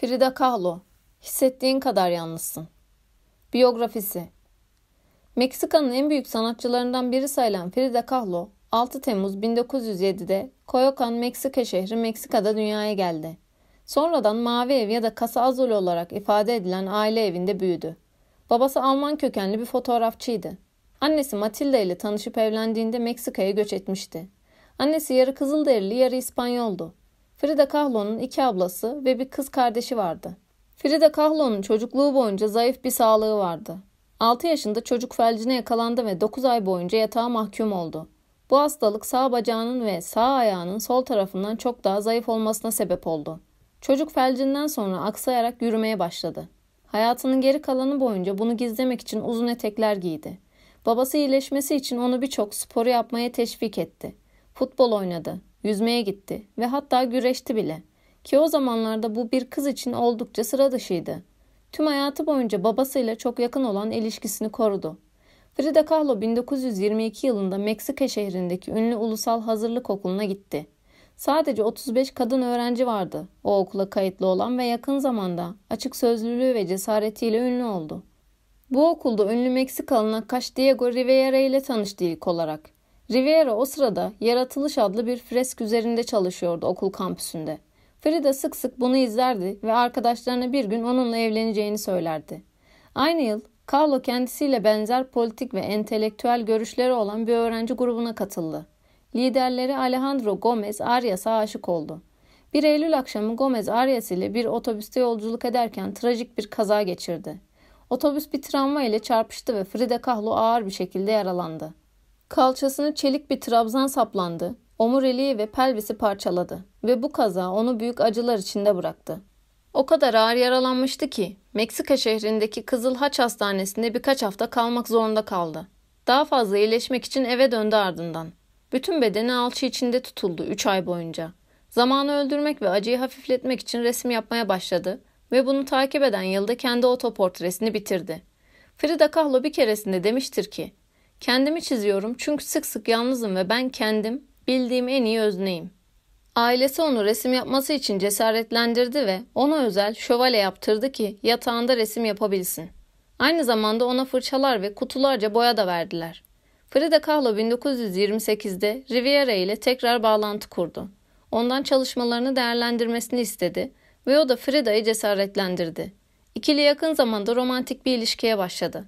Frida Kahlo, hissettiğin kadar yalnızsın. Biyografisi Meksika'nın en büyük sanatçılarından biri sayılan Frida Kahlo, 6 Temmuz 1907'de Coyoacán, Meksika şehri Meksika'da dünyaya geldi. Sonradan Mavi Ev ya da Casa Azul olarak ifade edilen aile evinde büyüdü. Babası Alman kökenli bir fotoğrafçıydı. Annesi Matilda ile tanışıp evlendiğinde Meksika'ya göç etmişti. Annesi yarı Kızılderili yarı İspanyoldu. Frida Kahlo'nun iki ablası ve bir kız kardeşi vardı. Frida Kahlo'nun çocukluğu boyunca zayıf bir sağlığı vardı. 6 yaşında çocuk felcine yakalandı ve 9 ay boyunca yatağa mahkum oldu. Bu hastalık sağ bacağının ve sağ ayağının sol tarafından çok daha zayıf olmasına sebep oldu. Çocuk felcinden sonra aksayarak yürümeye başladı. Hayatının geri kalanı boyunca bunu gizlemek için uzun etekler giydi. Babası iyileşmesi için onu birçok sporu yapmaya teşvik etti. Futbol oynadı, yüzmeye gitti ve hatta güreşti bile. Ki o zamanlarda bu bir kız için oldukça sıra dışıydı. Tüm hayatı boyunca babasıyla çok yakın olan ilişkisini korudu. Frida Kahlo 1922 yılında Meksika şehrindeki ünlü ulusal hazırlık okuluna gitti. Sadece 35 kadın öğrenci vardı o okula kayıtlı olan ve yakın zamanda açık sözlülüğü ve cesaretiyle ünlü oldu. Bu okulda ünlü Meksikalı nakkaş Diego Rivera ile tanıştı ilk olarak. Rivera o sırada Yaratılış adlı bir fresk üzerinde çalışıyordu okul kampüsünde. Frida sık sık bunu izlerdi ve arkadaşlarına bir gün onunla evleneceğini söylerdi. Aynı yıl Carlo kendisiyle benzer politik ve entelektüel görüşleri olan bir öğrenci grubuna katıldı. Liderleri Alejandro Gomez Arias'a aşık oldu. Bir Eylül akşamı Gomez Arias ile bir otobüste yolculuk ederken trajik bir kaza geçirdi. Otobüs bir tramvay ile çarpıştı ve Frida Kahlo ağır bir şekilde yaralandı. Kalçasını çelik bir trabzan saplandı, omuriliği ve pelvisi parçaladı ve bu kaza onu büyük acılar içinde bıraktı. O kadar ağır yaralanmıştı ki Meksika şehrindeki Kızıl Haç Hastanesi'nde birkaç hafta kalmak zorunda kaldı. Daha fazla iyileşmek için eve döndü ardından. Bütün bedeni alçı içinde tutuldu 3 ay boyunca. Zamanı öldürmek ve acıyı hafifletmek için resim yapmaya başladı ve bunu takip eden yılda kendi otoportresini bitirdi. Frida Kahlo bir keresinde demiştir ki, Kendimi çiziyorum çünkü sık sık yalnızım ve ben kendim bildiğim en iyi özneyim. Ailesi onu resim yapması için cesaretlendirdi ve ona özel şövalye yaptırdı ki yatağında resim yapabilsin. Aynı zamanda ona fırçalar ve kutularca boya da verdiler. Frida Kahlo 1928'de Riviera ile tekrar bağlantı kurdu. Ondan çalışmalarını değerlendirmesini istedi ve o da Frida'yı cesaretlendirdi. İkili yakın zamanda romantik bir ilişkiye başladı.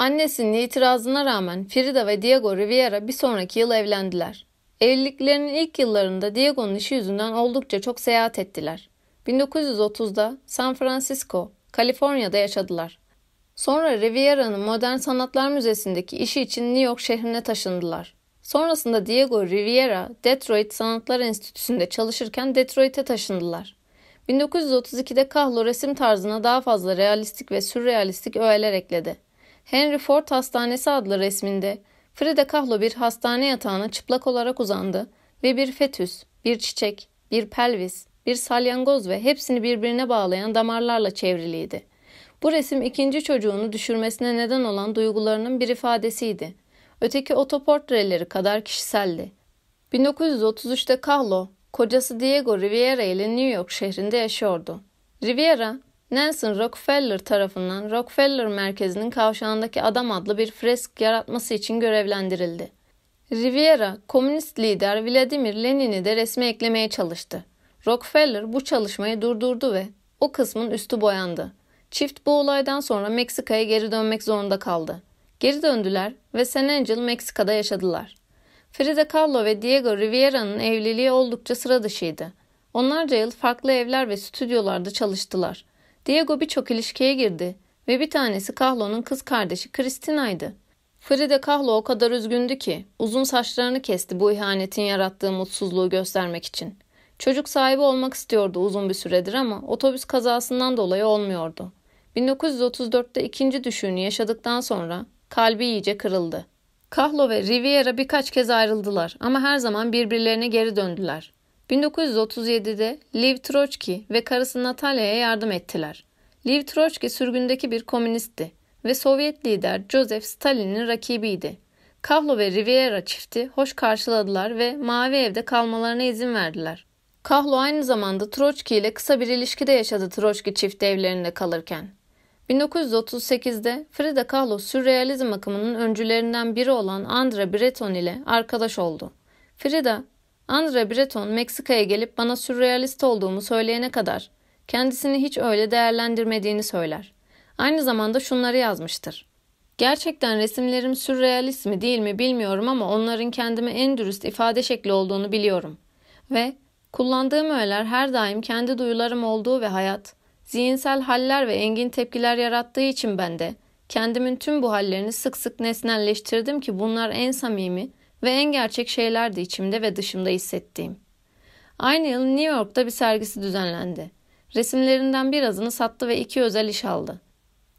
Annesinin itirazına rağmen Frida ve Diego Riviera bir sonraki yıl evlendiler. Evliliklerinin ilk yıllarında Diego'nun işi yüzünden oldukça çok seyahat ettiler. 1930'da San Francisco, Kaliforniya'da yaşadılar. Sonra Riviera'nın Modern Sanatlar Müzesi'ndeki işi için New York şehrine taşındılar. Sonrasında Diego Riviera, Detroit Sanatlar Enstitüsü'nde çalışırken Detroit'e taşındılar. 1932'de Kahlo resim tarzına daha fazla realistik ve sürrealistik öğeler ekledi. Henry Ford Hastanesi adlı resminde Frida Kahlo bir hastane yatağına çıplak olarak uzandı ve bir fetüs, bir çiçek, bir pelvis, bir salyangoz ve hepsini birbirine bağlayan damarlarla çevriliydi. Bu resim ikinci çocuğunu düşürmesine neden olan duygularının bir ifadesiydi. Öteki otoportreleri kadar kişiseldi. 1933'te Kahlo, kocası Diego Riviera ile New York şehrinde yaşıyordu. Riviera, Nelson Rockefeller tarafından Rockefeller Merkezi'nin kavşağındaki Adam adlı bir fresk yaratması için görevlendirildi. Riviera, komünist lider Vladimir Lenin'i de resme eklemeye çalıştı. Rockefeller bu çalışmayı durdurdu ve o kısmın üstü boyandı. Çift bu olaydan sonra Meksika'ya geri dönmek zorunda kaldı. Geri döndüler ve San Angel Meksika'da yaşadılar. Frida Kahlo ve Diego Riviera'nın evliliği oldukça sıra dışıydı. Onlarca yıl farklı evler ve stüdyolarda çalıştılar. Diego birçok ilişkiye girdi ve bir tanesi Kahlo'nun kız kardeşi Christina'ydı. Frida Kahlo o kadar üzgündü ki uzun saçlarını kesti bu ihanetin yarattığı mutsuzluğu göstermek için. Çocuk sahibi olmak istiyordu uzun bir süredir ama otobüs kazasından dolayı olmuyordu. 1934'te ikinci düşüğünü yaşadıktan sonra kalbi iyice kırıldı. Kahlo ve Riviera birkaç kez ayrıldılar ama her zaman birbirlerine geri döndüler. 1937'de Liv Trotsky ve karısı Natalya'ya yardım ettiler. Liv Trotsky sürgündeki bir komünistti ve Sovyet lider Joseph Stalin'in rakibiydi. Kahlo ve Riviera çifti hoş karşıladılar ve Mavi Ev'de kalmalarına izin verdiler. Kahlo aynı zamanda Troçki ile kısa bir ilişkide yaşadı Troçki çift evlerinde kalırken. 1938'de Frida Kahlo sürrealizm akımının öncülerinden biri olan Andra Breton ile arkadaş oldu. Frida, Andra Breton Meksika'ya gelip bana sürrealist olduğumu söyleyene kadar kendisini hiç öyle değerlendirmediğini söyler. Aynı zamanda şunları yazmıştır. Gerçekten resimlerim sürrealist mi değil mi bilmiyorum ama onların kendime en dürüst ifade şekli olduğunu biliyorum. Ve kullandığım öğeler her daim kendi duyularım olduğu ve hayat, zihinsel haller ve engin tepkiler yarattığı için ben de kendimin tüm bu hallerini sık sık nesnelleştirdim ki bunlar en samimi ve en gerçek şeylerdi içimde ve dışımda hissettiğim. Aynı yıl New York'ta bir sergisi düzenlendi. Resimlerinden birazını sattı ve iki özel iş aldı.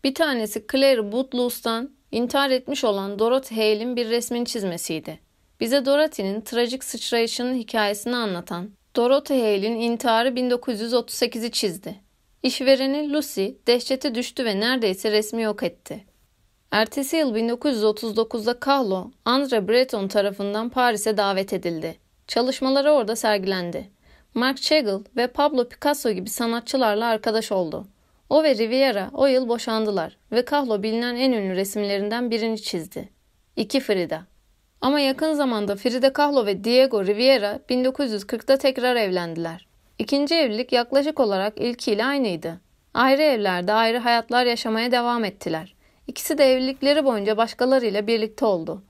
Bir tanesi Claire Bootloos'tan intihar etmiş olan Dorothy Hale'in bir resmini çizmesiydi. Bize Dorothy'nin trajik sıçrayışının hikayesini anlatan Dorothy Hale'in intiharı 1938'i çizdi. İşvereni Lucy dehşete düştü ve neredeyse resmi yok etti. Ertesi yıl 1939'da Kahlo, Andre Breton tarafından Paris'e davet edildi. Çalışmaları orada sergilendi. Marc Chagall ve Pablo Picasso gibi sanatçılarla arkadaş oldu. O ve Riviera o yıl boşandılar ve Kahlo bilinen en ünlü resimlerinden birini çizdi. İki Frida. Ama yakın zamanda Frida Kahlo ve Diego Riviera 1940'da tekrar evlendiler. İkinci evlilik yaklaşık olarak ilkiyle aynıydı. Ayrı evlerde ayrı hayatlar yaşamaya devam ettiler. İkisi de evlilikleri boyunca başkalarıyla birlikte oldu.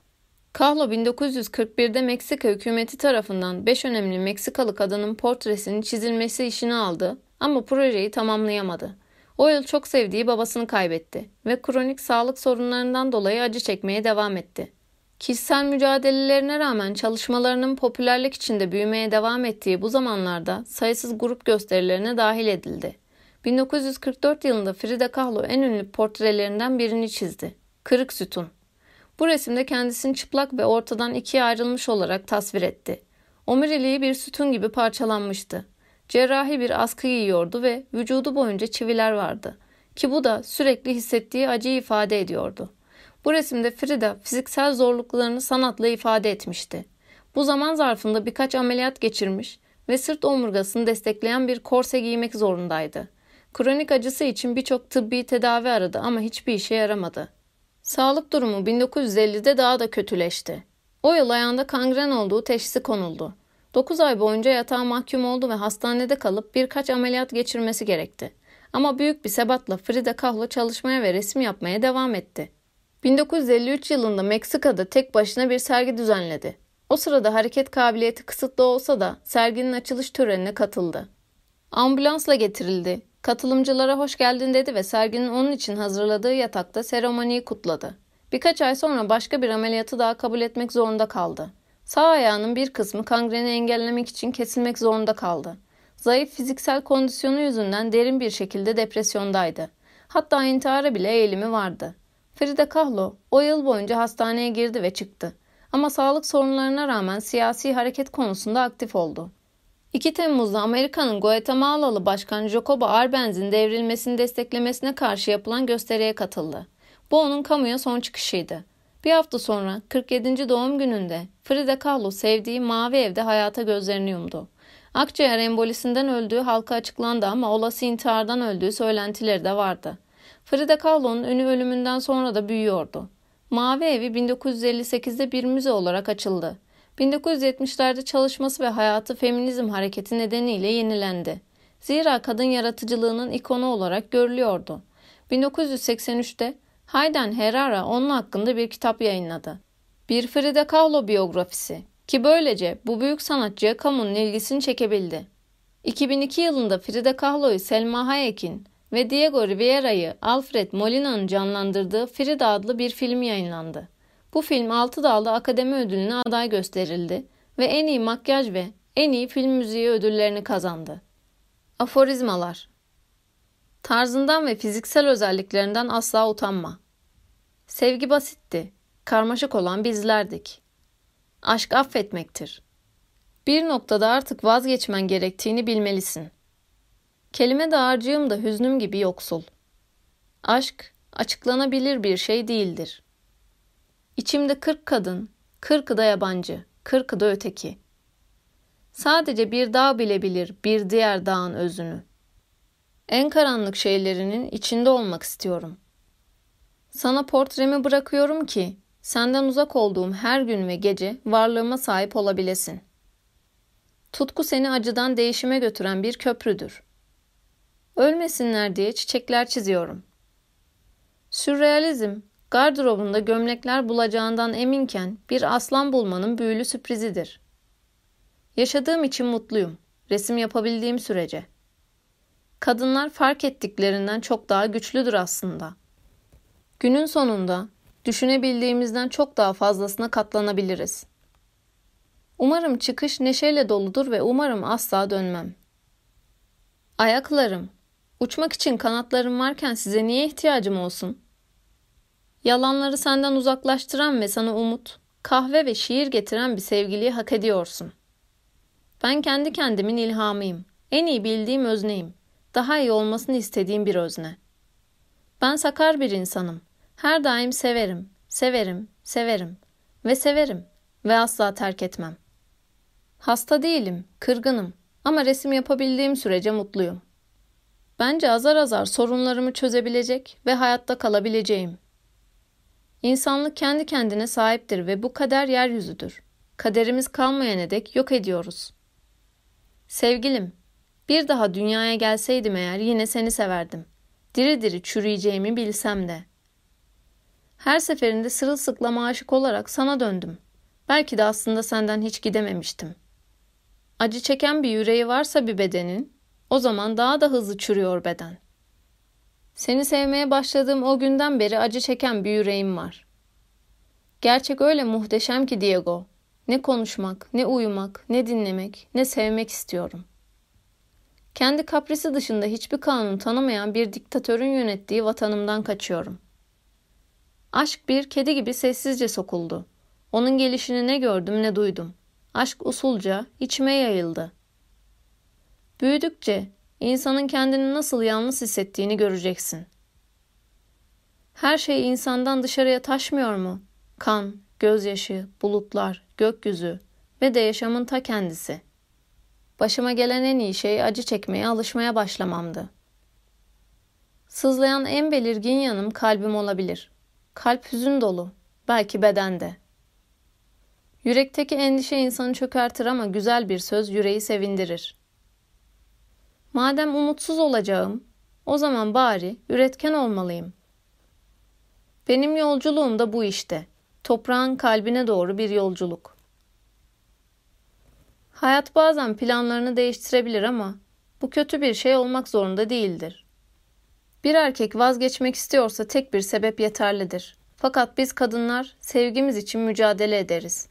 Kahlo 1941'de Meksika hükümeti tarafından 5 önemli Meksikalı kadının portresinin çizilmesi işini aldı ama projeyi tamamlayamadı. O yıl çok sevdiği babasını kaybetti ve kronik sağlık sorunlarından dolayı acı çekmeye devam etti. Kişisel mücadelelerine rağmen çalışmalarının popülerlik içinde büyümeye devam ettiği bu zamanlarda sayısız grup gösterilerine dahil edildi. 1944 yılında Frida Kahlo en ünlü portrelerinden birini çizdi. Kırık Sütun. Bu resimde kendisini çıplak ve ortadan ikiye ayrılmış olarak tasvir etti. Omuriliği bir sütun gibi parçalanmıştı. Cerrahi bir askı giyiyordu ve vücudu boyunca çiviler vardı. Ki bu da sürekli hissettiği acıyı ifade ediyordu. Bu resimde Frida fiziksel zorluklarını sanatla ifade etmişti. Bu zaman zarfında birkaç ameliyat geçirmiş ve sırt omurgasını destekleyen bir korse giymek zorundaydı. Kronik acısı için birçok tıbbi tedavi aradı ama hiçbir işe yaramadı. Sağlık durumu 1950'de daha da kötüleşti. O yıl ayağında kangren olduğu teşhisi konuldu. 9 ay boyunca yatağa mahkum oldu ve hastanede kalıp birkaç ameliyat geçirmesi gerekti. Ama büyük bir sebatla Frida Kahlo çalışmaya ve resim yapmaya devam etti. 1953 yılında Meksika'da tek başına bir sergi düzenledi. O sırada hareket kabiliyeti kısıtlı olsa da serginin açılış törenine katıldı. Ambulansla getirildi. Katılımcılara hoş geldin dedi ve serginin onun için hazırladığı yatakta seremoniyi kutladı. Birkaç ay sonra başka bir ameliyatı daha kabul etmek zorunda kaldı. Sağ ayağının bir kısmı kangreni engellemek için kesilmek zorunda kaldı. Zayıf fiziksel kondisyonu yüzünden derin bir şekilde depresyondaydı. Hatta intihara bile eğilimi vardı. Frida Kahlo o yıl boyunca hastaneye girdi ve çıktı. Ama sağlık sorunlarına rağmen siyasi hareket konusunda aktif oldu. 2 Temmuz'da Amerika'nın Guatemala'lı Başkan Jacobo Arbenz'in devrilmesini desteklemesine karşı yapılan gösteriye katıldı. Bu onun kamuya son çıkışıydı. Bir hafta sonra 47. doğum gününde Frida Kahlo sevdiği Mavi Ev'de hayata gözlerini yumdu. Akciğer embolisinden öldüğü halka açıklandı ama olası intihardan öldüğü söylentileri de vardı. Frida Kahlo'nun ünü ölümünden sonra da büyüyordu. Mavi Evi 1958'de bir müze olarak açıldı. 1970'lerde çalışması ve hayatı feminizm hareketi nedeniyle yenilendi. Zira kadın yaratıcılığının ikonu olarak görülüyordu. 1983'te Hayden Herrera onun hakkında bir kitap yayınladı. Bir Frida Kahlo biyografisi ki böylece bu büyük sanatçıya kamunun ilgisini çekebildi. 2002 yılında Frida Kahlo'yu Selma Hayek'in ve Diego Riviera'yı Alfred Molina'nın canlandırdığı Frida adlı bir film yayınlandı. Bu film 6 dalda akademi ödülüne aday gösterildi ve en iyi makyaj ve en iyi film müziği ödüllerini kazandı. Aforizmalar Tarzından ve fiziksel özelliklerinden asla utanma. Sevgi basitti, karmaşık olan bizlerdik. Aşk affetmektir. Bir noktada artık vazgeçmen gerektiğini bilmelisin. Kelime dağarcığım da hüznüm gibi yoksul. Aşk açıklanabilir bir şey değildir. İçimde kırk kadın, kırkı da yabancı, kırkı da öteki. Sadece bir dağ bilebilir bir diğer dağın özünü. En karanlık şeylerinin içinde olmak istiyorum. Sana portremi bırakıyorum ki senden uzak olduğum her gün ve gece varlığıma sahip olabilesin. Tutku seni acıdan değişime götüren bir köprüdür. Ölmesinler diye çiçekler çiziyorum. Sürrealizm, gardırobunda gömlekler bulacağından eminken bir aslan bulmanın büyülü sürprizidir. Yaşadığım için mutluyum. Resim yapabildiğim sürece. Kadınlar fark ettiklerinden çok daha güçlüdür aslında. Günün sonunda düşünebildiğimizden çok daha fazlasına katlanabiliriz. Umarım çıkış neşeyle doludur ve umarım asla dönmem. Ayaklarım, uçmak için kanatlarım varken size niye ihtiyacım olsun? Yalanları senden uzaklaştıran ve sana umut, kahve ve şiir getiren bir sevgiliyi hak ediyorsun. Ben kendi kendimin ilhamıyım. En iyi bildiğim özneyim. Daha iyi olmasını istediğim bir özne. Ben sakar bir insanım. Her daim severim, severim, severim ve severim ve asla terk etmem. Hasta değilim, kırgınım ama resim yapabildiğim sürece mutluyum. Bence azar azar sorunlarımı çözebilecek ve hayatta kalabileceğim. İnsanlık kendi kendine sahiptir ve bu kader yeryüzüdür. Kaderimiz kalmayana dek yok ediyoruz. Sevgilim, bir daha dünyaya gelseydim eğer yine seni severdim. Diri diri çürüyeceğimi bilsem de. Her seferinde sırılsıklama aşık olarak sana döndüm. Belki de aslında senden hiç gidememiştim. Acı çeken bir yüreği varsa bir bedenin, o zaman daha da hızlı çürüyor beden. Seni sevmeye başladığım o günden beri acı çeken bir yüreğim var. Gerçek öyle muhteşem ki Diego. Ne konuşmak, ne uyumak, ne dinlemek, ne sevmek istiyorum. Kendi kaprisi dışında hiçbir kanun tanımayan bir diktatörün yönettiği vatanımdan kaçıyorum. Aşk bir kedi gibi sessizce sokuldu. Onun gelişini ne gördüm ne duydum. Aşk usulca içime yayıldı. Büyüdükçe insanın kendini nasıl yalnız hissettiğini göreceksin. Her şey insandan dışarıya taşmıyor mu? Kan, gözyaşı, bulutlar, gökyüzü ve de yaşamın ta kendisi. Başıma gelen en iyi şey acı çekmeye alışmaya başlamamdı. Sızlayan en belirgin yanım kalbim olabilir. Kalp hüzün dolu, belki bedende. Yürekteki endişe insanı çökertir ama güzel bir söz yüreği sevindirir. Madem umutsuz olacağım, o zaman bari üretken olmalıyım. Benim yolculuğum da bu işte. Toprağın kalbine doğru bir yolculuk. Hayat bazen planlarını değiştirebilir ama bu kötü bir şey olmak zorunda değildir. Bir erkek vazgeçmek istiyorsa tek bir sebep yeterlidir. Fakat biz kadınlar sevgimiz için mücadele ederiz.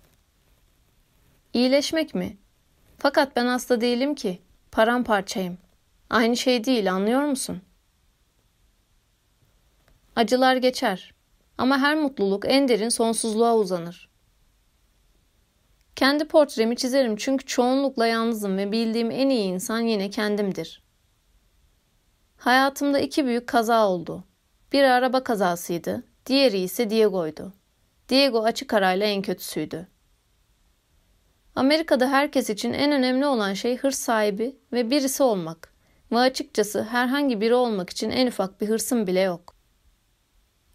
İyileşmek mi? Fakat ben hasta değilim ki. Paramparçayım. Aynı şey değil anlıyor musun? Acılar geçer. Ama her mutluluk en derin sonsuzluğa uzanır. Kendi portremi çizerim çünkü çoğunlukla yalnızım ve bildiğim en iyi insan yine kendimdir. Hayatımda iki büyük kaza oldu. Bir araba kazasıydı, diğeri ise Diego'ydu. Diego açık arayla en kötüsüydü. Amerika'da herkes için en önemli olan şey hırs sahibi ve birisi olmak. Ve açıkçası herhangi biri olmak için en ufak bir hırsım bile yok.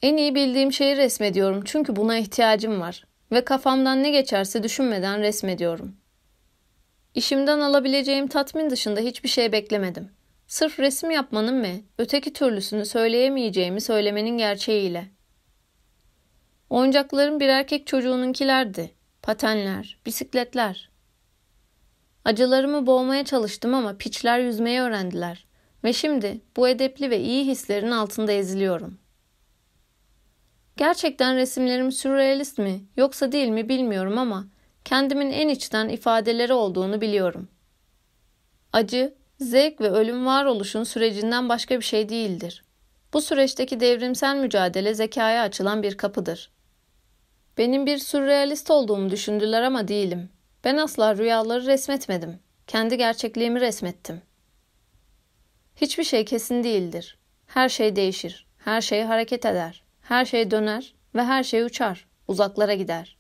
En iyi bildiğim şeyi resmediyorum çünkü buna ihtiyacım var ve kafamdan ne geçerse düşünmeden resmediyorum. İşimden alabileceğim tatmin dışında hiçbir şey beklemedim. Sırf resim yapmanın ve öteki türlüsünü söyleyemeyeceğimi söylemenin gerçeğiyle. Oyuncaklarım bir erkek çocuğununkilerdi. Patenler, bisikletler. Acılarımı boğmaya çalıştım ama piçler yüzmeyi öğrendiler. Ve şimdi bu edepli ve iyi hislerin altında eziliyorum.'' Gerçekten resimlerim sürrealist mi yoksa değil mi bilmiyorum ama kendimin en içten ifadeleri olduğunu biliyorum. Acı, zevk ve ölüm varoluşun sürecinden başka bir şey değildir. Bu süreçteki devrimsel mücadele zekaya açılan bir kapıdır. Benim bir sürrealist olduğumu düşündüler ama değilim. Ben asla rüyaları resmetmedim. Kendi gerçekliğimi resmettim. Hiçbir şey kesin değildir. Her şey değişir. Her şey hareket eder. Her şey döner ve her şey uçar, uzaklara gider.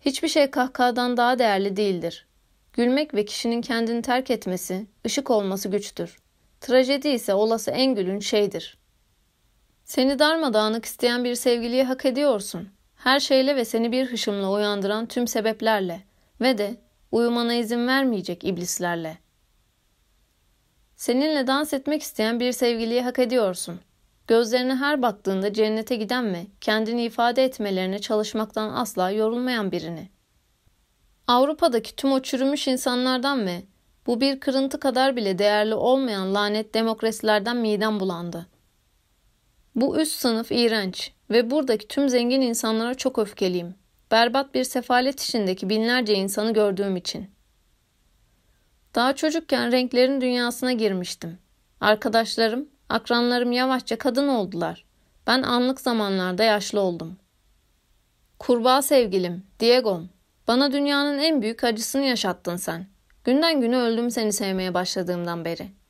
Hiçbir şey kahkahadan daha değerli değildir. Gülmek ve kişinin kendini terk etmesi, ışık olması güçtür. Trajedi ise olası en gülünç şeydir. Seni darmadağınık isteyen bir sevgiliyi hak ediyorsun. Her şeyle ve seni bir hışımla uyandıran tüm sebeplerle ve de uyumana izin vermeyecek iblislerle. Seninle dans etmek isteyen bir sevgiliyi hak ediyorsun. Gözlerine her baktığında cennete giden ve kendini ifade etmelerine çalışmaktan asla yorulmayan birini. Avrupa'daki tüm o çürümüş insanlardan ve bu bir kırıntı kadar bile değerli olmayan lanet demokrasilerden midem bulandı. Bu üst sınıf iğrenç ve buradaki tüm zengin insanlara çok öfkeliyim. Berbat bir sefalet içindeki binlerce insanı gördüğüm için. Daha çocukken renklerin dünyasına girmiştim. Arkadaşlarım, akranlarım yavaşça kadın oldular. Ben anlık zamanlarda yaşlı oldum. Kurbağa sevgilim, Diego'm, bana dünyanın en büyük acısını yaşattın sen. Günden güne öldüm seni sevmeye başladığımdan beri.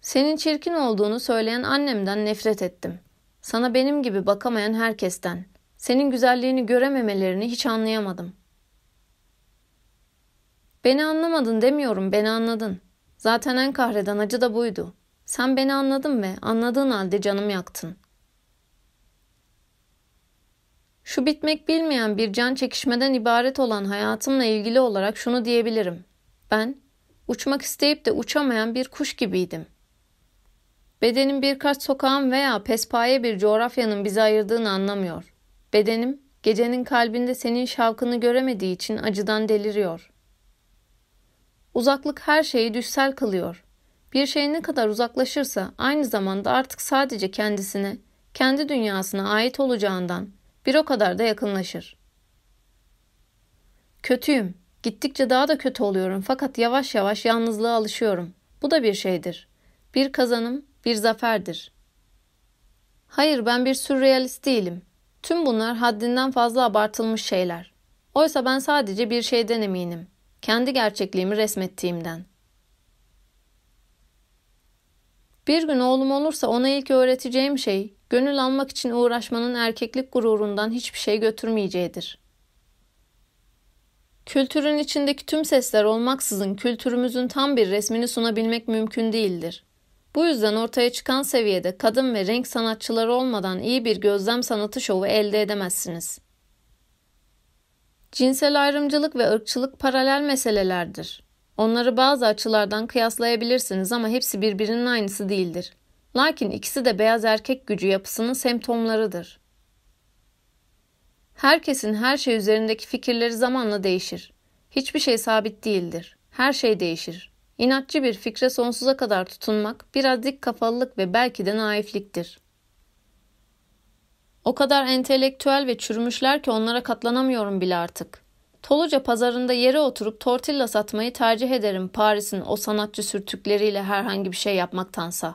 Senin çirkin olduğunu söyleyen annemden nefret ettim. Sana benim gibi bakamayan herkesten. Senin güzelliğini görememelerini hiç anlayamadım. Beni anlamadın demiyorum, beni anladın. Zaten en kahreden acı da buydu. Sen beni anladın ve anladığın halde canım yaktın. Şu bitmek bilmeyen bir can çekişmeden ibaret olan hayatımla ilgili olarak şunu diyebilirim. Ben uçmak isteyip de uçamayan bir kuş gibiydim. Bedenim birkaç sokağın veya pespaye bir coğrafyanın bizi ayırdığını anlamıyor. Bedenim gecenin kalbinde senin şavkını göremediği için acıdan deliriyor. Uzaklık her şeyi düşsel kılıyor. Bir şey ne kadar uzaklaşırsa aynı zamanda artık sadece kendisine, kendi dünyasına ait olacağından bir o kadar da yakınlaşır. Kötüyüm. Gittikçe daha da kötü oluyorum fakat yavaş yavaş yalnızlığa alışıyorum. Bu da bir şeydir. Bir kazanım, bir zaferdir. Hayır ben bir sürrealist değilim. Tüm bunlar haddinden fazla abartılmış şeyler. Oysa ben sadece bir şeyden eminim. Kendi gerçekliğimi resmettiğimden. Bir gün oğlum olursa ona ilk öğreteceğim şey, gönül almak için uğraşmanın erkeklik gururundan hiçbir şey götürmeyeceğidir. Kültürün içindeki tüm sesler olmaksızın kültürümüzün tam bir resmini sunabilmek mümkün değildir. Bu yüzden ortaya çıkan seviyede kadın ve renk sanatçıları olmadan iyi bir gözlem sanatı şovu elde edemezsiniz. Cinsel ayrımcılık ve ırkçılık paralel meselelerdir. Onları bazı açılardan kıyaslayabilirsiniz ama hepsi birbirinin aynısı değildir. Lakin ikisi de beyaz erkek gücü yapısının semptomlarıdır. Herkesin her şey üzerindeki fikirleri zamanla değişir. Hiçbir şey sabit değildir. Her şey değişir. İnatçı bir fikre sonsuza kadar tutunmak biraz dik kafalılık ve belki de naifliktir. O kadar entelektüel ve çürümüşler ki onlara katlanamıyorum bile artık. Toluca pazarında yere oturup tortilla satmayı tercih ederim Paris'in o sanatçı sürtükleriyle herhangi bir şey yapmaktansa.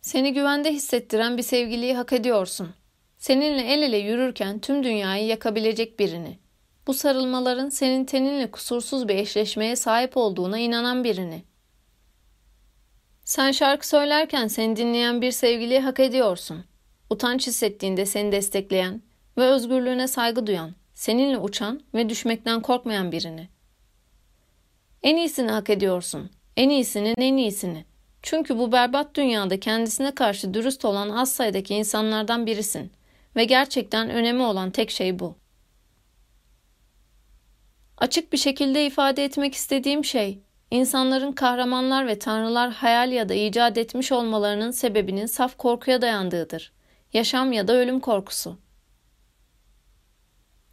Seni güvende hissettiren bir sevgiliyi hak ediyorsun. Seninle el ele yürürken tüm dünyayı yakabilecek birini. Bu sarılmaların senin teninle kusursuz bir eşleşmeye sahip olduğuna inanan birini. Sen şarkı söylerken seni dinleyen bir sevgiliyi hak ediyorsun. Utanç hissettiğinde seni destekleyen ve özgürlüğüne saygı duyan, seninle uçan ve düşmekten korkmayan birini. En iyisini hak ediyorsun. En iyisinin en iyisini. Çünkü bu berbat dünyada kendisine karşı dürüst olan az sayıdaki insanlardan birisin ve gerçekten önemi olan tek şey bu. Açık bir şekilde ifade etmek istediğim şey, insanların kahramanlar ve tanrılar hayal ya da icat etmiş olmalarının sebebinin saf korkuya dayandığıdır. Yaşam ya da ölüm korkusu.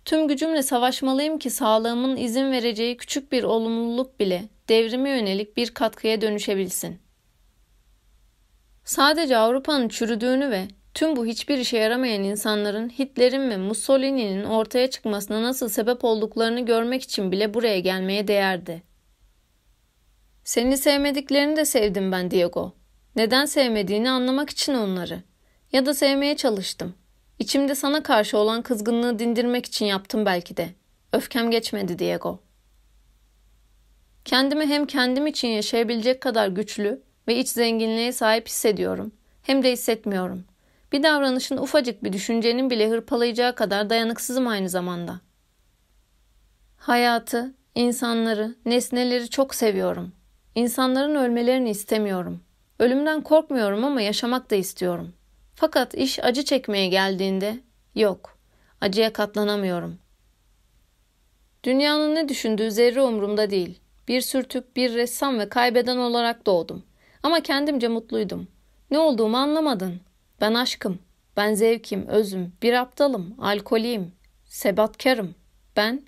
Tüm gücümle savaşmalıyım ki sağlığımın izin vereceği küçük bir olumluluk bile devrime yönelik bir katkıya dönüşebilsin. Sadece Avrupa'nın çürüdüğünü ve tüm bu hiçbir işe yaramayan insanların Hitler'in ve Mussolini'nin ortaya çıkmasına nasıl sebep olduklarını görmek için bile buraya gelmeye değerdi. Seni sevmediklerini de sevdim ben Diego. Neden sevmediğini anlamak için onları. Ya da sevmeye çalıştım. İçimde sana karşı olan kızgınlığı dindirmek için yaptım belki de. Öfkem geçmedi Diego. Kendimi hem kendim için yaşayabilecek kadar güçlü ve iç zenginliğe sahip hissediyorum. Hem de hissetmiyorum. Bir davranışın ufacık bir düşüncenin bile hırpalayacağı kadar dayanıksızım aynı zamanda. Hayatı, insanları, nesneleri çok seviyorum. İnsanların ölmelerini istemiyorum. Ölümden korkmuyorum ama yaşamak da istiyorum. Fakat iş acı çekmeye geldiğinde yok. Acıya katlanamıyorum. Dünyanın ne düşündüğü zerre umurumda değil. Bir sürtük, bir ressam ve kaybeden olarak doğdum. Ama kendimce mutluydum. Ne olduğumu anlamadın. Ben aşkım, ben zevkim, özüm, bir aptalım, alkoliyim, sebatkarım. Ben,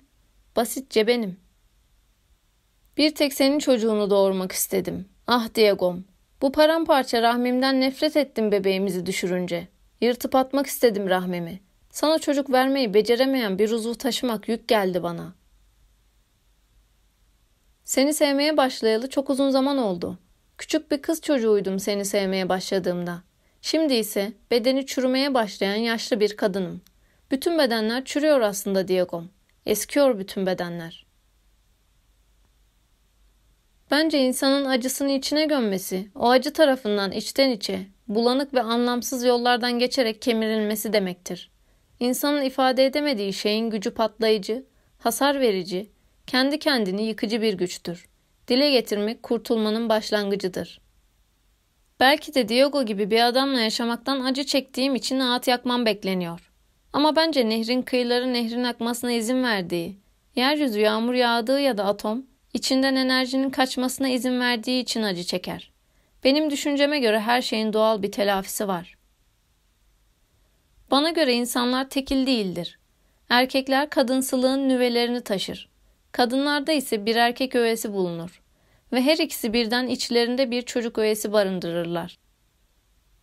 basitçe benim. Bir tek senin çocuğunu doğurmak istedim. Ah Diego'm, bu paramparça rahmimden nefret ettim bebeğimizi düşürünce. Yırtıp atmak istedim rahmimi. Sana çocuk vermeyi beceremeyen bir uzuv taşımak yük geldi bana. Seni sevmeye başlayalı çok uzun zaman oldu. Küçük bir kız çocuğuydum seni sevmeye başladığımda. Şimdi ise bedeni çürümeye başlayan yaşlı bir kadınım. Bütün bedenler çürüyor aslında Diego'm. Eskiyor bütün bedenler. Bence insanın acısını içine gömmesi, o acı tarafından içten içe, bulanık ve anlamsız yollardan geçerek kemirilmesi demektir. İnsanın ifade edemediği şeyin gücü patlayıcı, hasar verici, kendi kendini yıkıcı bir güçtür. Dile getirmek kurtulmanın başlangıcıdır. Belki de Diego gibi bir adamla yaşamaktan acı çektiğim için ağıt yakmam bekleniyor. Ama bence nehrin kıyıları nehrin akmasına izin verdiği, yeryüzü yağmur yağdığı ya da atom, içinden enerjinin kaçmasına izin verdiği için acı çeker. Benim düşünceme göre her şeyin doğal bir telafisi var. Bana göre insanlar tekil değildir. Erkekler kadınsılığın nüvelerini taşır. Kadınlarda ise bir erkek öğesi bulunur ve her ikisi birden içlerinde bir çocuk öğesi barındırırlar.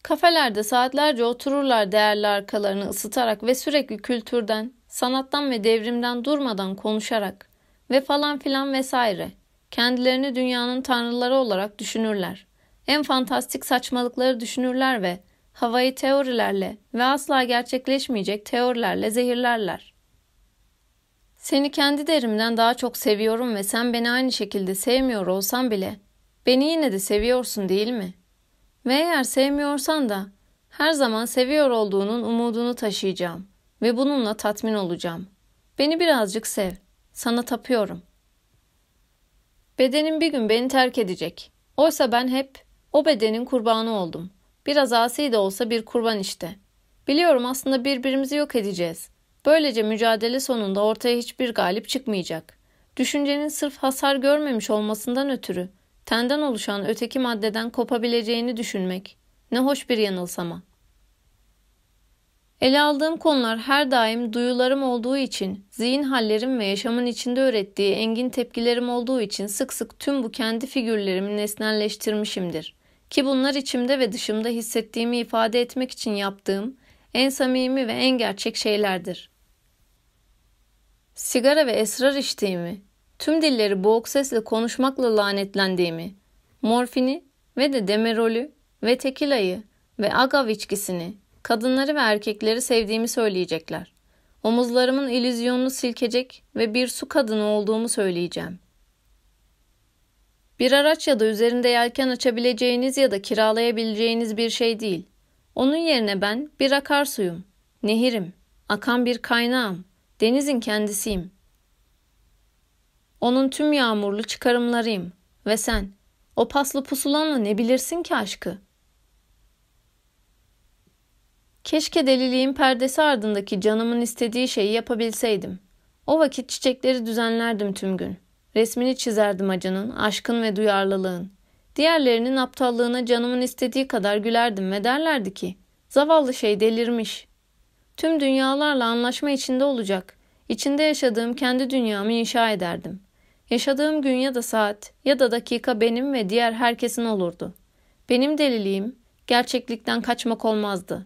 Kafelerde saatlerce otururlar değerli arkalarını ısıtarak ve sürekli kültürden, sanattan ve devrimden durmadan konuşarak ve falan filan vesaire. Kendilerini dünyanın tanrıları olarak düşünürler. En fantastik saçmalıkları düşünürler ve havayı teorilerle ve asla gerçekleşmeyecek teorilerle zehirlerler. Seni kendi derimden daha çok seviyorum ve sen beni aynı şekilde sevmiyor olsan bile beni yine de seviyorsun değil mi? Ve eğer sevmiyorsan da her zaman seviyor olduğunun umudunu taşıyacağım ve bununla tatmin olacağım. Beni birazcık sev. Sana tapıyorum. Bedenim bir gün beni terk edecek. Oysa ben hep o bedenin kurbanı oldum. Biraz asi de olsa bir kurban işte. Biliyorum aslında birbirimizi yok edeceğiz. Böylece mücadele sonunda ortaya hiçbir galip çıkmayacak. Düşüncenin sırf hasar görmemiş olmasından ötürü tenden oluşan öteki maddeden kopabileceğini düşünmek ne hoş bir yanılsama. Ele aldığım konular her daim duyularım olduğu için, zihin hallerim ve yaşamın içinde öğrettiği engin tepkilerim olduğu için sık sık tüm bu kendi figürlerimi nesnelleştirmişimdir. Ki bunlar içimde ve dışımda hissettiğimi ifade etmek için yaptığım en samimi ve en gerçek şeylerdir. Sigara ve esrar içtiğimi, tüm dilleri boğuk sesle konuşmakla lanetlendiğimi, morfini ve de demerolü ve tekilayı ve agav içkisini, kadınları ve erkekleri sevdiğimi söyleyecekler. Omuzlarımın illüzyonunu silkecek ve bir su kadını olduğumu söyleyeceğim. Bir araç ya da üzerinde yelken açabileceğiniz ya da kiralayabileceğiniz bir şey değil. Onun yerine ben bir akarsuyum, nehirim, akan bir kaynağım, denizin kendisiyim. Onun tüm yağmurlu çıkarımlarıyım ve sen, o paslı pusulanla ne bilirsin ki aşkı? Keşke deliliğin perdesi ardındaki canımın istediği şeyi yapabilseydim. O vakit çiçekleri düzenlerdim tüm gün. Resmini çizerdim acının, aşkın ve duyarlılığın. Diğerlerinin aptallığına canımın istediği kadar gülerdim ve derlerdi ki, zavallı şey delirmiş. Tüm dünyalarla anlaşma içinde olacak. İçinde yaşadığım kendi dünyamı inşa ederdim. Yaşadığım gün ya da saat ya da dakika benim ve diğer herkesin olurdu. Benim deliliğim gerçeklikten kaçmak olmazdı.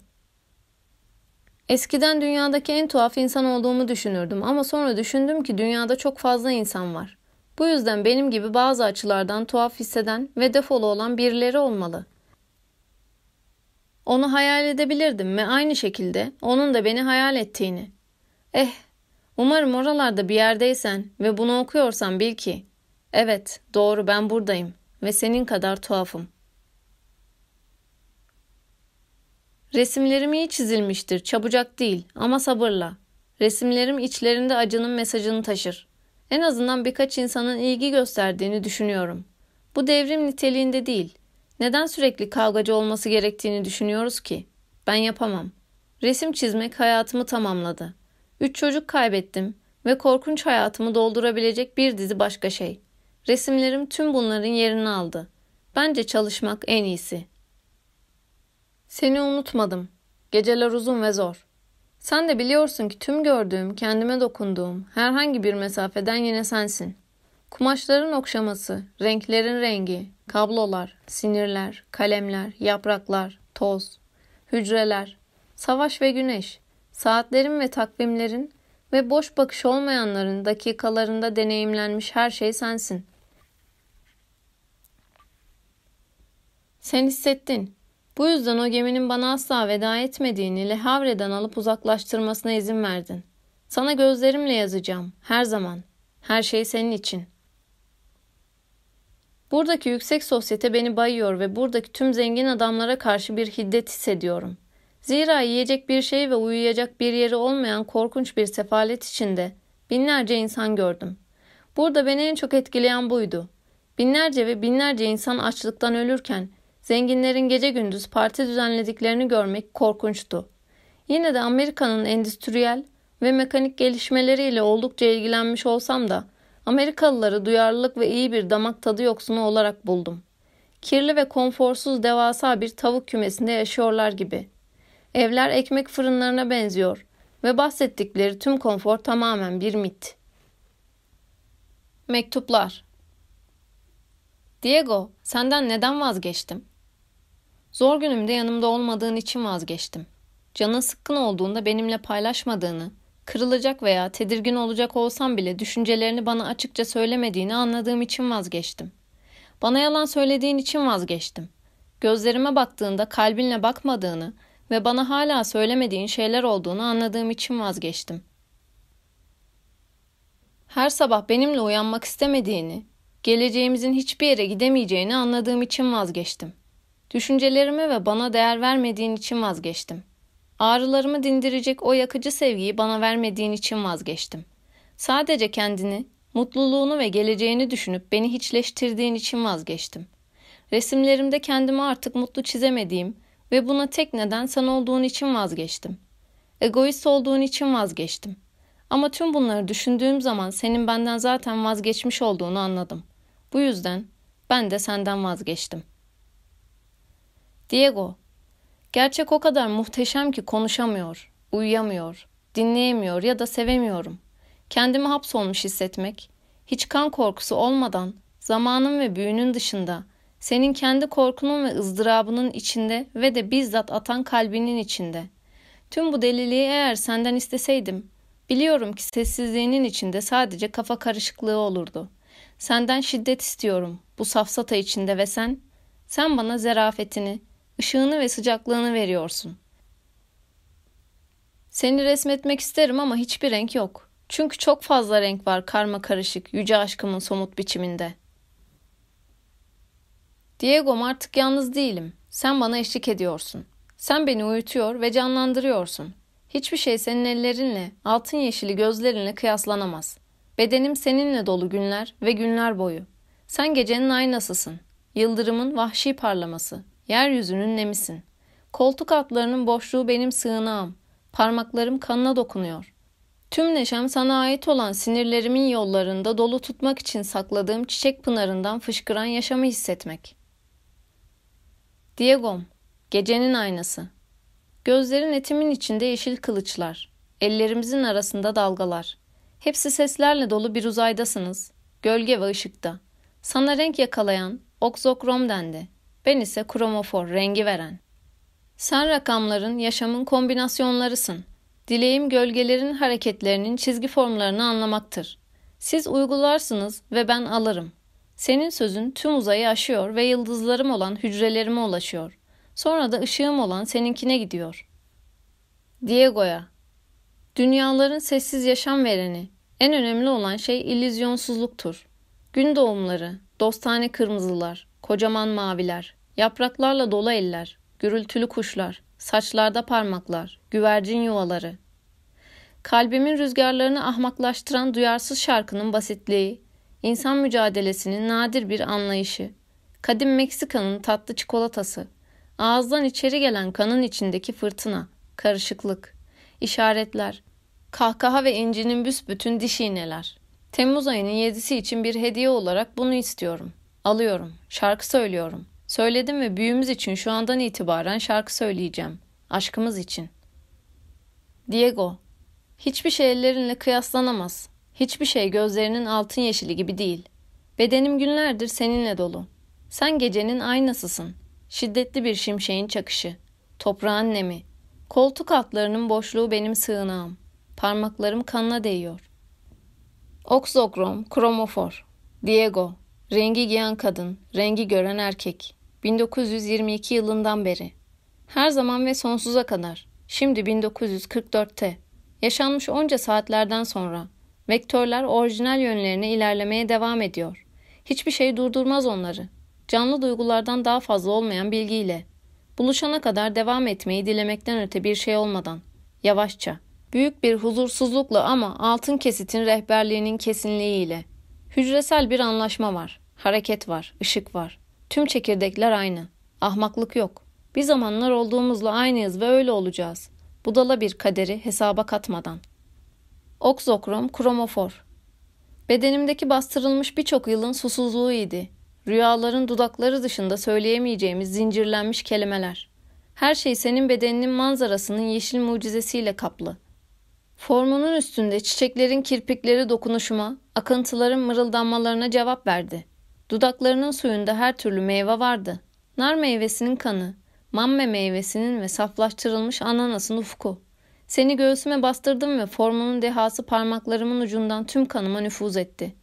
Eskiden dünyadaki en tuhaf insan olduğumu düşünürdüm ama sonra düşündüm ki dünyada çok fazla insan var. Bu yüzden benim gibi bazı açılardan tuhaf hisseden ve defolu olan birileri olmalı. Onu hayal edebilirdim ve aynı şekilde onun da beni hayal ettiğini. Eh, umarım oralarda bir yerdeysen ve bunu okuyorsan bil ki, evet doğru ben buradayım ve senin kadar tuhafım. Resimlerim iyi çizilmiştir, çabucak değil ama sabırla. Resimlerim içlerinde acının mesajını taşır. En azından birkaç insanın ilgi gösterdiğini düşünüyorum. Bu devrim niteliğinde değil. Neden sürekli kavgacı olması gerektiğini düşünüyoruz ki? Ben yapamam. Resim çizmek hayatımı tamamladı. Üç çocuk kaybettim ve korkunç hayatımı doldurabilecek bir dizi başka şey. Resimlerim tüm bunların yerini aldı. Bence çalışmak en iyisi. Seni unutmadım. Geceler uzun ve zor. Sen de biliyorsun ki tüm gördüğüm, kendime dokunduğum herhangi bir mesafeden yine sensin. Kumaşların okşaması, renklerin rengi, kablolar, sinirler, kalemler, yapraklar, toz, hücreler, savaş ve güneş, saatlerin ve takvimlerin ve boş bakış olmayanların dakikalarında deneyimlenmiş her şey sensin. Sen hissettin. Bu yüzden o geminin bana asla veda etmediğini Le Havre'den alıp uzaklaştırmasına izin verdin. Sana gözlerimle yazacağım, her zaman. Her şey senin için. Buradaki yüksek sosyete beni bayıyor ve buradaki tüm zengin adamlara karşı bir hiddet hissediyorum. Zira yiyecek bir şey ve uyuyacak bir yeri olmayan korkunç bir sefalet içinde binlerce insan gördüm. Burada beni en çok etkileyen buydu. Binlerce ve binlerce insan açlıktan ölürken zenginlerin gece gündüz parti düzenlediklerini görmek korkunçtu. Yine de Amerika'nın endüstriyel ve mekanik gelişmeleriyle oldukça ilgilenmiş olsam da Amerikalıları duyarlılık ve iyi bir damak tadı yoksunu olarak buldum. Kirli ve konforsuz devasa bir tavuk kümesinde yaşıyorlar gibi. Evler ekmek fırınlarına benziyor ve bahsettikleri tüm konfor tamamen bir mit. Mektuplar Diego, senden neden vazgeçtim? Zor günümde yanımda olmadığın için vazgeçtim. Canın sıkkın olduğunda benimle paylaşmadığını, kırılacak veya tedirgin olacak olsam bile düşüncelerini bana açıkça söylemediğini anladığım için vazgeçtim. Bana yalan söylediğin için vazgeçtim. Gözlerime baktığında kalbinle bakmadığını ve bana hala söylemediğin şeyler olduğunu anladığım için vazgeçtim. Her sabah benimle uyanmak istemediğini, geleceğimizin hiçbir yere gidemeyeceğini anladığım için vazgeçtim. Düşüncelerime ve bana değer vermediğin için vazgeçtim. Ağrılarımı dindirecek o yakıcı sevgiyi bana vermediğin için vazgeçtim. Sadece kendini, mutluluğunu ve geleceğini düşünüp beni hiçleştirdiğin için vazgeçtim. Resimlerimde kendimi artık mutlu çizemediğim ve buna tek neden sen olduğun için vazgeçtim. Egoist olduğun için vazgeçtim. Ama tüm bunları düşündüğüm zaman senin benden zaten vazgeçmiş olduğunu anladım. Bu yüzden ben de senden vazgeçtim. Diego, gerçek o kadar muhteşem ki konuşamıyor, uyuyamıyor, dinleyemiyor ya da sevemiyorum. Kendimi hapsolmuş hissetmek, hiç kan korkusu olmadan, zamanın ve büyünün dışında, senin kendi korkunun ve ızdırabının içinde ve de bizzat atan kalbinin içinde. Tüm bu deliliği eğer senden isteseydim, biliyorum ki sessizliğinin içinde sadece kafa karışıklığı olurdu. Senden şiddet istiyorum bu safsata içinde ve sen, sen bana zerafetini, ışığını ve sıcaklığını veriyorsun. Seni resmetmek isterim ama hiçbir renk yok. Çünkü çok fazla renk var karma karışık yüce aşkımın somut biçiminde. Diego'm artık yalnız değilim. Sen bana eşlik ediyorsun. Sen beni uyutuyor ve canlandırıyorsun. Hiçbir şey senin ellerinle, altın yeşili gözlerinle kıyaslanamaz. Bedenim seninle dolu günler ve günler boyu. Sen gecenin aynasısın. Yıldırımın vahşi parlaması. Yeryüzünün nemisin. Koltuk altlarının boşluğu benim sığınağım. Parmaklarım kanına dokunuyor. Tüm neşem sana ait olan sinirlerimin yollarında dolu tutmak için sakladığım çiçek pınarından fışkıran yaşamı hissetmek. Diego'm, gecenin aynası. Gözlerin etimin içinde yeşil kılıçlar. Ellerimizin arasında dalgalar. Hepsi seslerle dolu bir uzaydasınız. Gölge ve ışıkta. Sana renk yakalayan oksokrom dendi. Ben ise kromofor, rengi veren. Sen rakamların, yaşamın kombinasyonlarısın. Dileğim gölgelerin hareketlerinin çizgi formlarını anlamaktır. Siz uygularsınız ve ben alırım. Senin sözün tüm uzayı aşıyor ve yıldızlarım olan hücrelerime ulaşıyor. Sonra da ışığım olan seninkine gidiyor. Diego'ya. Dünyaların sessiz yaşam vereni. En önemli olan şey illüzyonsuzluktur. Gün doğumları, dostane kırmızılar, kocaman maviler, yapraklarla dolu eller, gürültülü kuşlar, saçlarda parmaklar, güvercin yuvaları. Kalbimin rüzgarlarını ahmaklaştıran duyarsız şarkının basitliği, insan mücadelesinin nadir bir anlayışı, kadim Meksika'nın tatlı çikolatası, ağızdan içeri gelen kanın içindeki fırtına, karışıklık, işaretler, kahkaha ve incinin büsbütün diş iğneler. Temmuz ayının yedisi için bir hediye olarak bunu istiyorum. Alıyorum, şarkı söylüyorum. Söyledim ve büyüğümüz için şu andan itibaren şarkı söyleyeceğim. Aşkımız için. Diego, hiçbir şey ellerinle kıyaslanamaz. Hiçbir şey gözlerinin altın yeşili gibi değil. Bedenim günlerdir seninle dolu. Sen gecenin aynasısın. Şiddetli bir şimşeğin çakışı. Toprağın nemi. Koltuk altlarının boşluğu benim sığınağım. Parmaklarım kanına değiyor. Oxokrom, kromofor. Diego, rengi giyen kadın, rengi gören erkek. 1922 yılından beri. Her zaman ve sonsuza kadar. Şimdi 1944'te. Yaşanmış onca saatlerden sonra. Vektörler orijinal yönlerine ilerlemeye devam ediyor. Hiçbir şey durdurmaz onları. Canlı duygulardan daha fazla olmayan bilgiyle. Buluşana kadar devam etmeyi dilemekten öte bir şey olmadan. Yavaşça. Büyük bir huzursuzlukla ama altın kesitin rehberliğinin kesinliğiyle. Hücresel bir anlaşma var. Hareket var, ışık var. Tüm çekirdekler aynı. Ahmaklık yok. Bir zamanlar olduğumuzla aynıyız ve öyle olacağız. Budala bir kaderi hesaba katmadan. Oksokrom kromofor. Bedenimdeki bastırılmış birçok yılın susuzluğuydu. Rüyaların dudakları dışında söyleyemeyeceğimiz zincirlenmiş kelimeler. Her şey senin bedeninin manzarasının yeşil mucizesiyle kaplı. Formunun üstünde çiçeklerin kirpikleri dokunuşuma, akıntıların mırıldanmalarına cevap verdi. Dudaklarının suyunda her türlü meyve vardı. Nar meyvesinin kanı, mamme meyvesinin ve saflaştırılmış ananasın ufku. Seni göğsüme bastırdım ve formunun dehası parmaklarımın ucundan tüm kanıma nüfuz etti.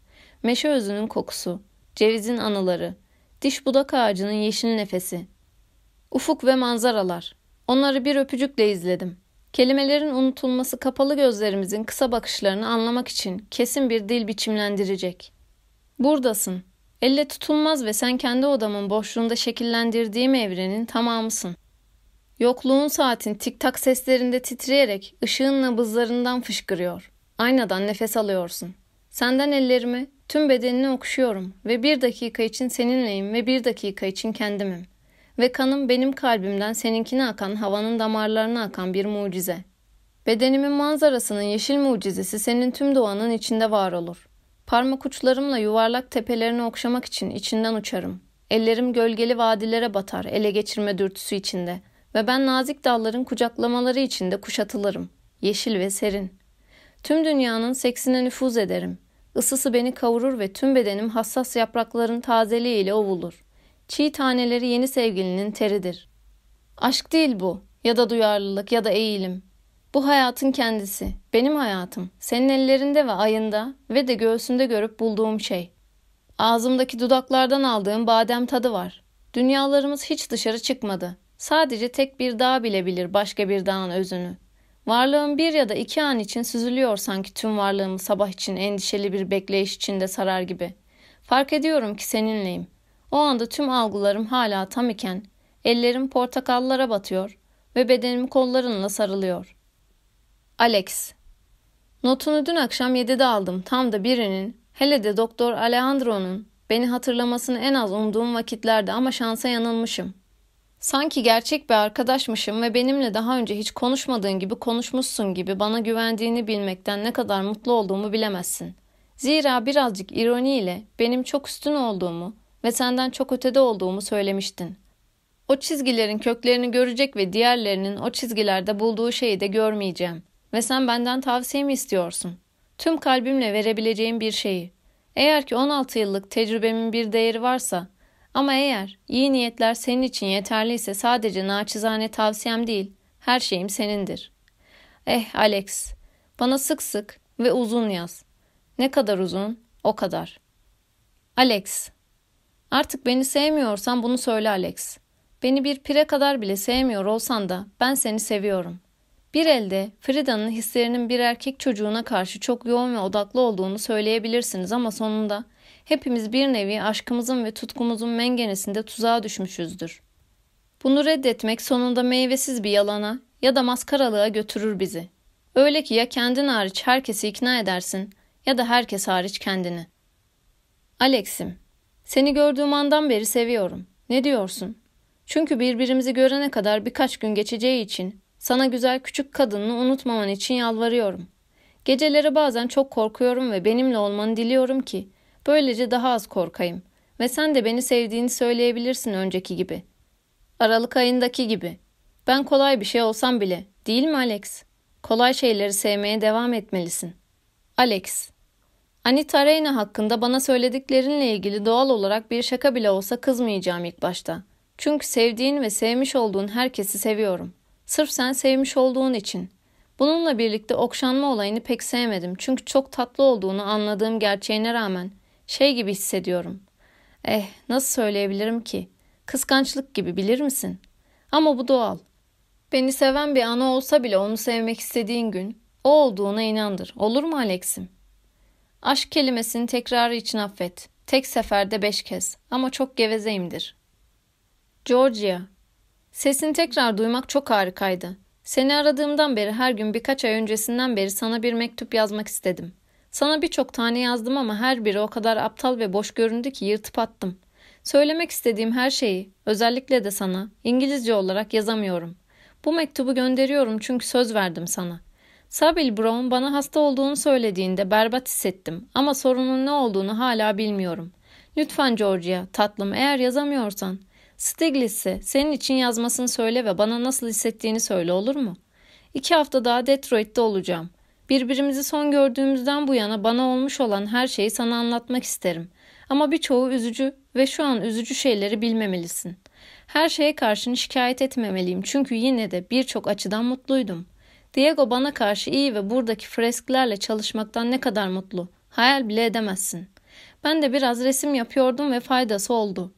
Meşe özünün kokusu, cevizin anıları, diş budak ağacının yeşil nefesi. Ufuk ve manzaralar. Onları bir öpücükle izledim. Kelimelerin unutulması kapalı gözlerimizin kısa bakışlarını anlamak için kesin bir dil biçimlendirecek. Buradasın. Elle tutulmaz ve sen kendi odamın boşluğunda şekillendirdiğim evrenin tamamısın. Yokluğun saatin tik tak seslerinde titreyerek ışığın nabızlarından fışkırıyor. Aynadan nefes alıyorsun. Senden ellerimi, tüm bedenini okşuyorum ve bir dakika için seninleyim ve bir dakika için kendimim. Ve kanım benim kalbimden seninkine akan havanın damarlarına akan bir mucize. Bedenimin manzarasının yeşil mucizesi senin tüm doğanın içinde var olur. Parmak uçlarımla yuvarlak tepelerini okşamak için içinden uçarım. Ellerim gölgeli vadilere batar ele geçirme dürtüsü içinde ve ben nazik dalların kucaklamaları içinde kuşatılırım. Yeşil ve serin. Tüm dünyanın seksine nüfuz ederim. Isısı beni kavurur ve tüm bedenim hassas yaprakların tazeliğiyle ovulur. Çiğ taneleri yeni sevgilinin teridir. Aşk değil bu ya da duyarlılık ya da eğilim. Bu hayatın kendisi, benim hayatım, senin ellerinde ve ayında ve de göğsünde görüp bulduğum şey. Ağzımdaki dudaklardan aldığım badem tadı var. Dünyalarımız hiç dışarı çıkmadı. Sadece tek bir dağ bile bilir başka bir dağın özünü. Varlığım bir ya da iki an için süzülüyor sanki tüm varlığımı sabah için endişeli bir bekleyiş içinde sarar gibi. Fark ediyorum ki seninleyim. O anda tüm algılarım hala tam iken ellerim portakallara batıyor ve bedenim kollarınla sarılıyor. Alex Notunu dün akşam 7'de aldım. Tam da birinin, hele de Doktor Alejandro'nun beni hatırlamasını en az umduğum vakitlerde ama şansa yanılmışım. Sanki gerçek bir arkadaşmışım ve benimle daha önce hiç konuşmadığın gibi konuşmuşsun gibi bana güvendiğini bilmekten ne kadar mutlu olduğumu bilemezsin. Zira birazcık ironiyle benim çok üstün olduğumu ve senden çok ötede olduğumu söylemiştin. O çizgilerin köklerini görecek ve diğerlerinin o çizgilerde bulduğu şeyi de görmeyeceğim. Ve sen benden tavsiye mi istiyorsun? Tüm kalbimle verebileceğim bir şeyi. Eğer ki 16 yıllık tecrübemin bir değeri varsa ama eğer iyi niyetler senin için yeterliyse sadece naçizane tavsiyem değil, her şeyim senindir. Eh Alex, bana sık sık ve uzun yaz. Ne kadar uzun, o kadar. Alex, artık beni sevmiyorsan bunu söyle Alex. Beni bir pire kadar bile sevmiyor olsan da ben seni seviyorum. Bir elde Frida'nın hislerinin bir erkek çocuğuna karşı çok yoğun ve odaklı olduğunu söyleyebilirsiniz ama sonunda hepimiz bir nevi aşkımızın ve tutkumuzun mengenesinde tuzağa düşmüşüzdür. Bunu reddetmek sonunda meyvesiz bir yalana ya da maskaralığa götürür bizi. Öyle ki ya kendin hariç herkesi ikna edersin ya da herkes hariç kendini. Alex'im, seni gördüğüm andan beri seviyorum. Ne diyorsun? Çünkü birbirimizi görene kadar birkaç gün geçeceği için sana güzel küçük kadını unutmaman için yalvarıyorum. Geceleri bazen çok korkuyorum ve benimle olmanı diliyorum ki böylece daha az korkayım ve sen de beni sevdiğini söyleyebilirsin önceki gibi. Aralık ayındaki gibi. Ben kolay bir şey olsam bile, değil mi Alex? Kolay şeyleri sevmeye devam etmelisin. Alex. Anita Reyna hakkında bana söylediklerinle ilgili doğal olarak bir şaka bile olsa kızmayacağım ilk başta. Çünkü sevdiğin ve sevmiş olduğun herkesi seviyorum. Sırf sen sevmiş olduğun için. Bununla birlikte okşanma olayını pek sevmedim. Çünkü çok tatlı olduğunu anladığım gerçeğine rağmen şey gibi hissediyorum. Eh, nasıl söyleyebilirim ki? Kıskançlık gibi bilir misin? Ama bu doğal. Beni seven bir ana olsa bile onu sevmek istediğin gün o olduğuna inandır. Olur mu Alex'im? Aşk kelimesini tekrarı için affet. Tek seferde beş kez ama çok gevezeyimdir. Georgia. Sesini tekrar duymak çok harikaydı. Seni aradığımdan beri her gün birkaç ay öncesinden beri sana bir mektup yazmak istedim. Sana birçok tane yazdım ama her biri o kadar aptal ve boş göründü ki yırtıp attım. Söylemek istediğim her şeyi, özellikle de sana, İngilizce olarak yazamıyorum. Bu mektubu gönderiyorum çünkü söz verdim sana. Sabil Brown bana hasta olduğunu söylediğinde berbat hissettim ama sorunun ne olduğunu hala bilmiyorum. Lütfen Georgia, tatlım eğer yazamıyorsan Stiglitz'e senin için yazmasını söyle ve bana nasıl hissettiğini söyle olur mu? İki hafta daha Detroit'te olacağım. Birbirimizi son gördüğümüzden bu yana bana olmuş olan her şeyi sana anlatmak isterim. Ama birçoğu üzücü ve şu an üzücü şeyleri bilmemelisin. Her şeye karşın şikayet etmemeliyim çünkü yine de birçok açıdan mutluydum. Diego bana karşı iyi ve buradaki fresklerle çalışmaktan ne kadar mutlu. Hayal bile edemezsin. Ben de biraz resim yapıyordum ve faydası oldu.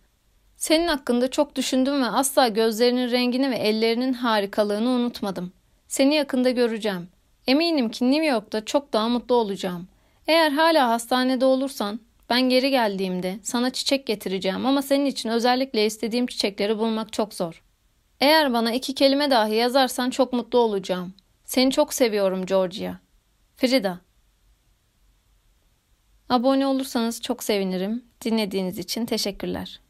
Senin hakkında çok düşündüm ve asla gözlerinin rengini ve ellerinin harikalığını unutmadım. Seni yakında göreceğim. Eminim ki New York'ta çok daha mutlu olacağım. Eğer hala hastanede olursan ben geri geldiğimde sana çiçek getireceğim ama senin için özellikle istediğim çiçekleri bulmak çok zor. Eğer bana iki kelime dahi yazarsan çok mutlu olacağım. Seni çok seviyorum Georgia. Frida. Abone olursanız çok sevinirim. Dinlediğiniz için teşekkürler.